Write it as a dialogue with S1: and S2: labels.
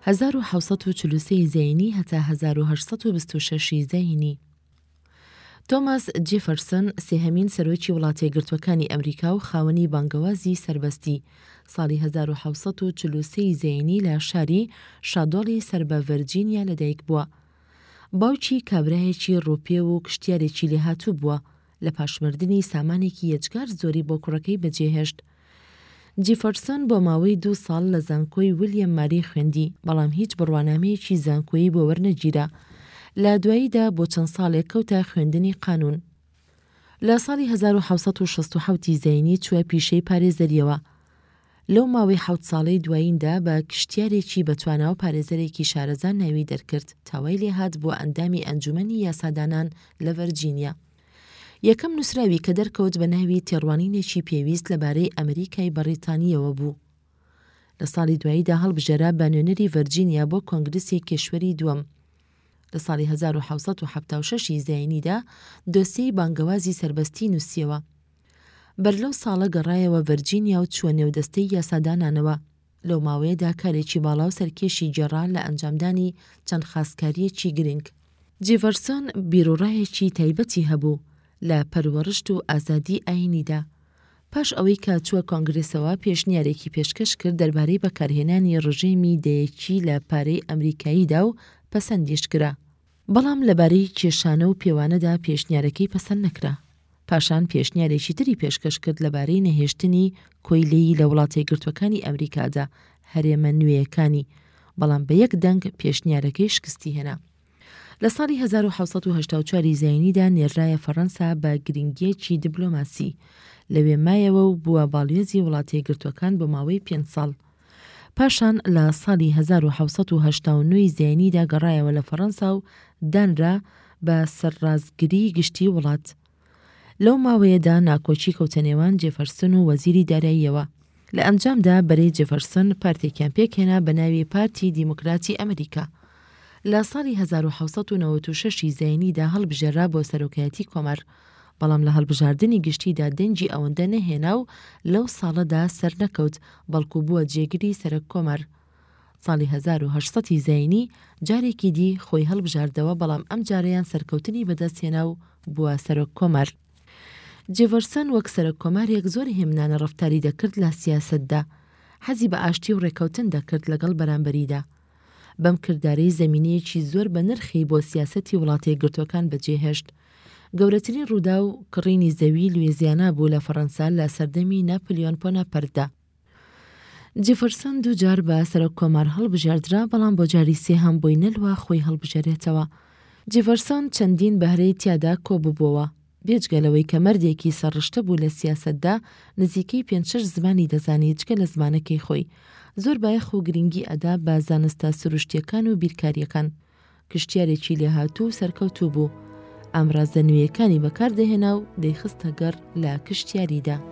S1: هەزار و حەوت سەد و چل و سێ ی زەینی هەتا هەزار و هەشت سەد و بیست و شەش ی زەینی. تۆماس جیفەرسن، سێهەمین سەرۆکی وڵاتەیەکگرتووەکانی ئەمریکا و خاوەنی بانگەوازی سەربەستی، ساڵی هەزار و حەوت سەد و چل و سێ ی زەینی لە شاری شادۆڵی سەر بە ڤەرجینیا لەدایکبووە. باوکی کابرایەکی ڕووپێو و کشتیارێکی لێهاتوو بووە، لە پاش مردنی سامانێکی یەجگار زۆری بۆ کوڕەکەی بەجێهێشت، جیفەرسۆن بۆ ماوەی دوو ساڵ لە زانکۆی ویلیەم ماری خوێندی، بەڵام هیچ بڕوانامەیەکی زانکۆیی بۆ وەرنەگیرا. لە دواییدا بۆ چەند ساڵێک کەوتە خوێندنی قانوون. لە ساڵی هەزار و حەوت سەد و شەست و حەوت ی زەینی چووە پیشەی پارێزەرییەوە. لەو ماوەی حەوت ساڵەی دواییندا بە کشتیارێکی بەتوانا و پارێزەرێکی شارەزا ناوی دەرکرد تا وای لێهات بووە ئەندامی ئەنجوومەنی یاسادانان لە ڤەرجینیا. یەکەم نووسراوی کە دەرکەوت بە ناوی تێڕوانینێکی پێویست لەبارەی ئەمریکای بەڕیتانییەوە بوو. لە ساڵی دواییدا هەڵبژێرا بە نوێنەری ڤەرجینیا بۆ کۆنگرسی کێشوەری دووەم. لە ساڵی 1976 ی زایینیدا دۆسیەی بانگەوازی سەربەستی نووسیەوە. بەر لەو ساڵە گەڕایەوە ڤەرجینیا و چووە نێو دەستەی یاسادانانەوە. لەو ماوەیەدا کارێکی باڵا و سەرکێشی گێڕا لە ئەنجامدانی چەند خاستکارییەکی گرنگ. جیڤەرسۆن بیروڕایەکی تایبەتی هەبوو لە پەروەڕشت و ئازادیی ئایینیدا. پاش ئەوەی کە چووە کۆنگرێسەوە پێشنیارێکی پێشکەش کرد دەربارەی بەکارهێنانی ڕژێمی دەیەکی لە پارەی ئەمریکاییدا و پەسەندیش کرا. بەڵام لەبارەی کێشانە و پێوانەدا پێشنیارەکەی پەسەند نەکرا. پاشان پێشنیارێکی تری پێشکەش کرد لەبارەی نەهێشتنی کۆیلەیی لە وڵاتەیەکگرتووەکانی ئەمریکادا، هەرێمە نوێیەکانی، بەڵام بە یەک دەنگ پێشنیارەکەی شکستی هێنا. لە ساڵی هەزار و حەوت سەد و هەشتا و چوار ی زایینیدا نێررایە فەڕەنسا بە گرینگییەکی دبلۆماسی. لەوێ مایەوە و بووە باڵوێزی وڵاتەیەکگرتووەکان بۆ ماوەی پێنج ساڵ. پاشان لە ساڵی هەزار و حەوت سەد و هەشتا و نۆ ی زاینیدا گەڕایەوە لە فەڕەنسا و دانرا بە سەرڕازگریی گشتیی وڵات. لەو ماوەیەدا ناکۆکی کەوتە نێوان جێفەرسن و وەزیری داراییەوە. لە ئەنجامدا بەرەی جێفەرسن پارتێکیان پێکهێنا بە ناوی پارتی دیموکراتی ئەمریکا. لە ساڵی هەزار و حەوت سەد و نەوەد و شەش ی زاینیدا هەڵبژێرا بۆ سەرۆکایەتیی کۆمار. بەڵام لە هەڵبژاردنی گشتیدا دەنگی ئەوەندە نەهێنا و لەو ساڵەدا سەرنەکەوت، بەڵکو بووە جێگری سەرەک کۆمار. ساڵی هەزار و هەشت سەد ی زایینی جارێکی دی خۆی هەڵبژاردەوە بەڵام ئەم جارەیان سەرکەوتنی بەدەست هێنا و بووە سەرۆک کۆمار. جێڤەرسۆن وەک سەرەک کۆمارێک زۆر هێمنانە ڕەفتاری دەکرد لە سیاسەتدا. حەزی بە ئاشتی و ڕێکەوتن دەکرد لەگەڵ بەرامبەریدا. بەم کردارەی زەمینەیەکی زۆر بە نرخی بۆ سیاسەتی وڵاتەیەکگرتووەکان بەجێهێشت. گەورەترین ڕووداو کڕینی زەوی لوێزیانا بوو لە فەڕەنسا لە سەردەمی ناپلیۆن پۆناپەرتدا. جیفرسۆن دوو جار بە سەرۆک کۆمار هەڵبژێردرا بەڵام بۆ جاری سێهەم بۆی نەلوا خۆی هەڵبژێرێتەوە. جیفرسۆن چەندین بەهرەی تیادا کۆببۆوە. بێجگە لەوەی کە مەردێکی سەر ڕشتە بوو لە سیاسەتدا، نزیکەی پێنج شەش زمانی دەزانی جگە لە زمانەکەی خۆی. زۆر بایەخ و گرنگی ئەدا بە زانستە سروشتییەکان و بیرکارییەکان. گشتیارێکی لێهاتوو و سەرکەوتوو بوو. ئامرازە نوێیەکانی بەکار دەهێنا و دەیخستە گەڕ لە کشتیاریدا.